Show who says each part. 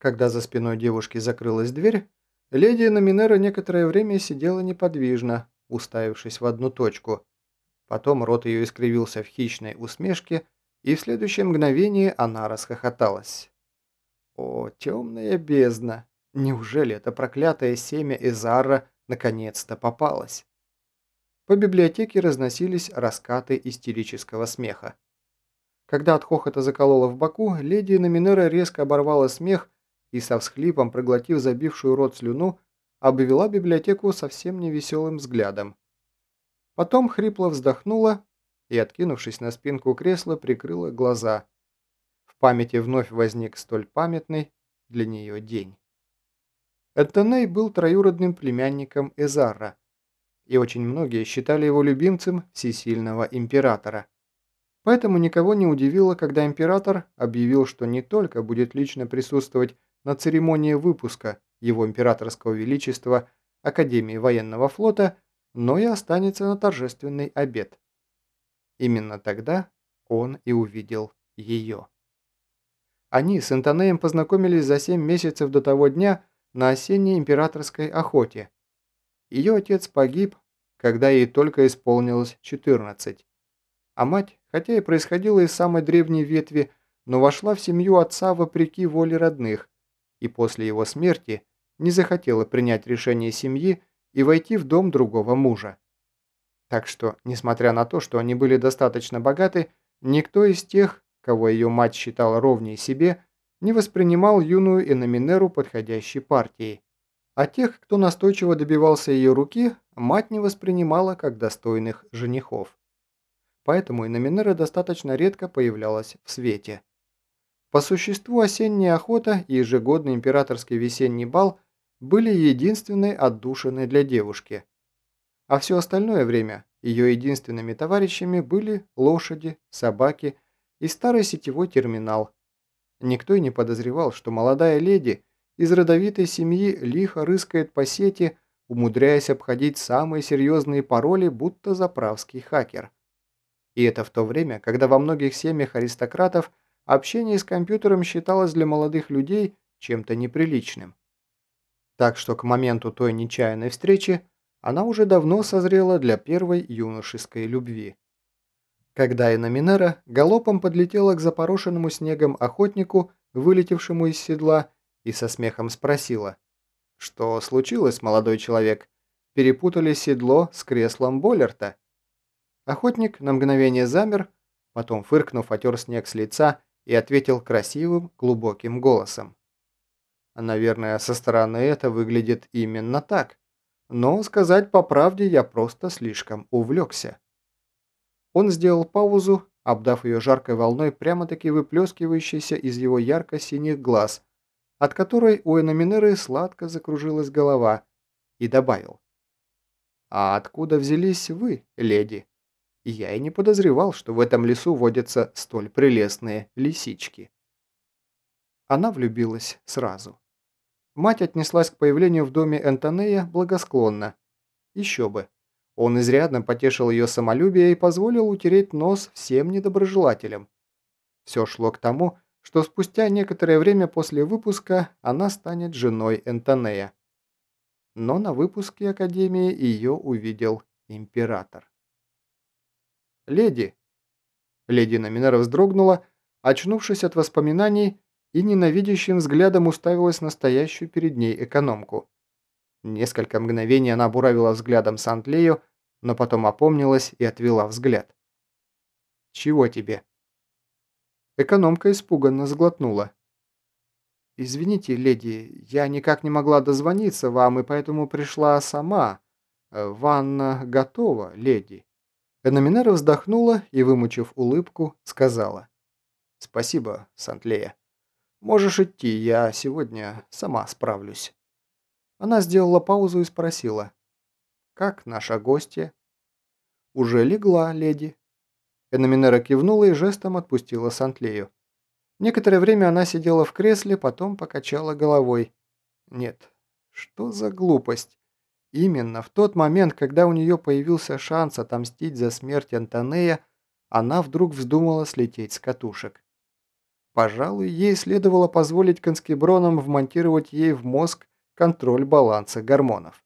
Speaker 1: Когда за спиной девушки закрылась дверь, леди Номинера некоторое время сидела неподвижно, уставившись в одну точку. Потом рот ее искривился в хищной усмешке, и в следующее мгновение она расхохоталась. О, темная бездна! Неужели это проклятое семя Эзара наконец-то попалось? По библиотеке разносились раскаты истерического смеха. Когда от хохота заколола в боку, леди Номинера резко оборвала смех и со всхлипом, проглотив забившую рот слюну, обвела библиотеку совсем невеселым взглядом. Потом хрипло вздохнула и, откинувшись на спинку кресла, прикрыла глаза. В памяти вновь возник столь памятный для нее день. Эттоней был троюродным племянником Эзарра, и очень многие считали его любимцем всесильного императора. Поэтому никого не удивило, когда император объявил, что не только будет лично присутствовать на церемонии выпуска его императорского величества Академии военного флота, но и останется на торжественный обед. Именно тогда он и увидел ее. Они с Антонеем познакомились за 7 месяцев до того дня на осенней императорской охоте. Ее отец погиб, когда ей только исполнилось 14. А мать, хотя и происходила из самой древней ветви, но вошла в семью отца вопреки воле родных, и после его смерти не захотела принять решение семьи и войти в дом другого мужа. Так что, несмотря на то, что они были достаточно богаты, никто из тех, кого ее мать считала ровней себе, не воспринимал юную Эноминеру подходящей партией. А тех, кто настойчиво добивался ее руки, мать не воспринимала как достойных женихов. Поэтому Эноминера достаточно редко появлялась в свете. По существу осенняя охота и ежегодный императорский весенний бал были единственной отдушиной для девушки. А все остальное время ее единственными товарищами были лошади, собаки и старый сетевой терминал. Никто и не подозревал, что молодая леди из родовитой семьи лихо рыскает по сети, умудряясь обходить самые серьезные пароли, будто заправский хакер. И это в то время, когда во многих семьях аристократов общение с компьютером считалось для молодых людей чем-то неприличным. Так что к моменту той нечаянной встречи она уже давно созрела для первой юношеской любви. Когда Иноминера галопом подлетела к запорошенному снегом охотнику, вылетевшему из седла, и со смехом спросила, «Что случилось, молодой человек? Перепутали седло с креслом Боллерта?» Охотник на мгновение замер, потом, фыркнув, отер снег с лица и ответил красивым, глубоким голосом. «Наверное, со стороны это выглядит именно так, но сказать по правде я просто слишком увлекся». Он сделал паузу, обдав ее жаркой волной прямо-таки выплескивающейся из его ярко-синих глаз, от которой у Эноминеры сладко закружилась голова, и добавил. «А откуда взялись вы, леди?» Я и не подозревал, что в этом лесу водятся столь прелестные лисички. Она влюбилась сразу. Мать отнеслась к появлению в доме Энтонея благосклонно. Еще бы. Он изрядно потешил ее самолюбие и позволил утереть нос всем недоброжелателям. Все шло к тому, что спустя некоторое время после выпуска она станет женой Энтонея. Но на выпуске Академии ее увидел император. «Леди!» Леди Номинера вздрогнула, очнувшись от воспоминаний и ненавидящим взглядом уставилась на стоящую перед ней экономку. Несколько мгновений она буравила взглядом Сантлею, но потом опомнилась и отвела взгляд. «Чего тебе?» Экономка испуганно сглотнула. «Извините, леди, я никак не могла дозвониться вам, и поэтому пришла сама. Ванна готова, леди». Эноминера вздохнула и, вымучив улыбку, сказала. «Спасибо, Сантлея. Можешь идти, я сегодня сама справлюсь». Она сделала паузу и спросила. «Как наша гостья?» «Уже легла, леди». Эноминера кивнула и жестом отпустила Сантлею. Некоторое время она сидела в кресле, потом покачала головой. «Нет, что за глупость? Именно в тот момент, когда у нее появился шанс отомстить за смерть Антонея, она вдруг вздумала слететь с катушек. Пожалуй, ей следовало позволить конскебронам вмонтировать ей в мозг контроль баланса гормонов.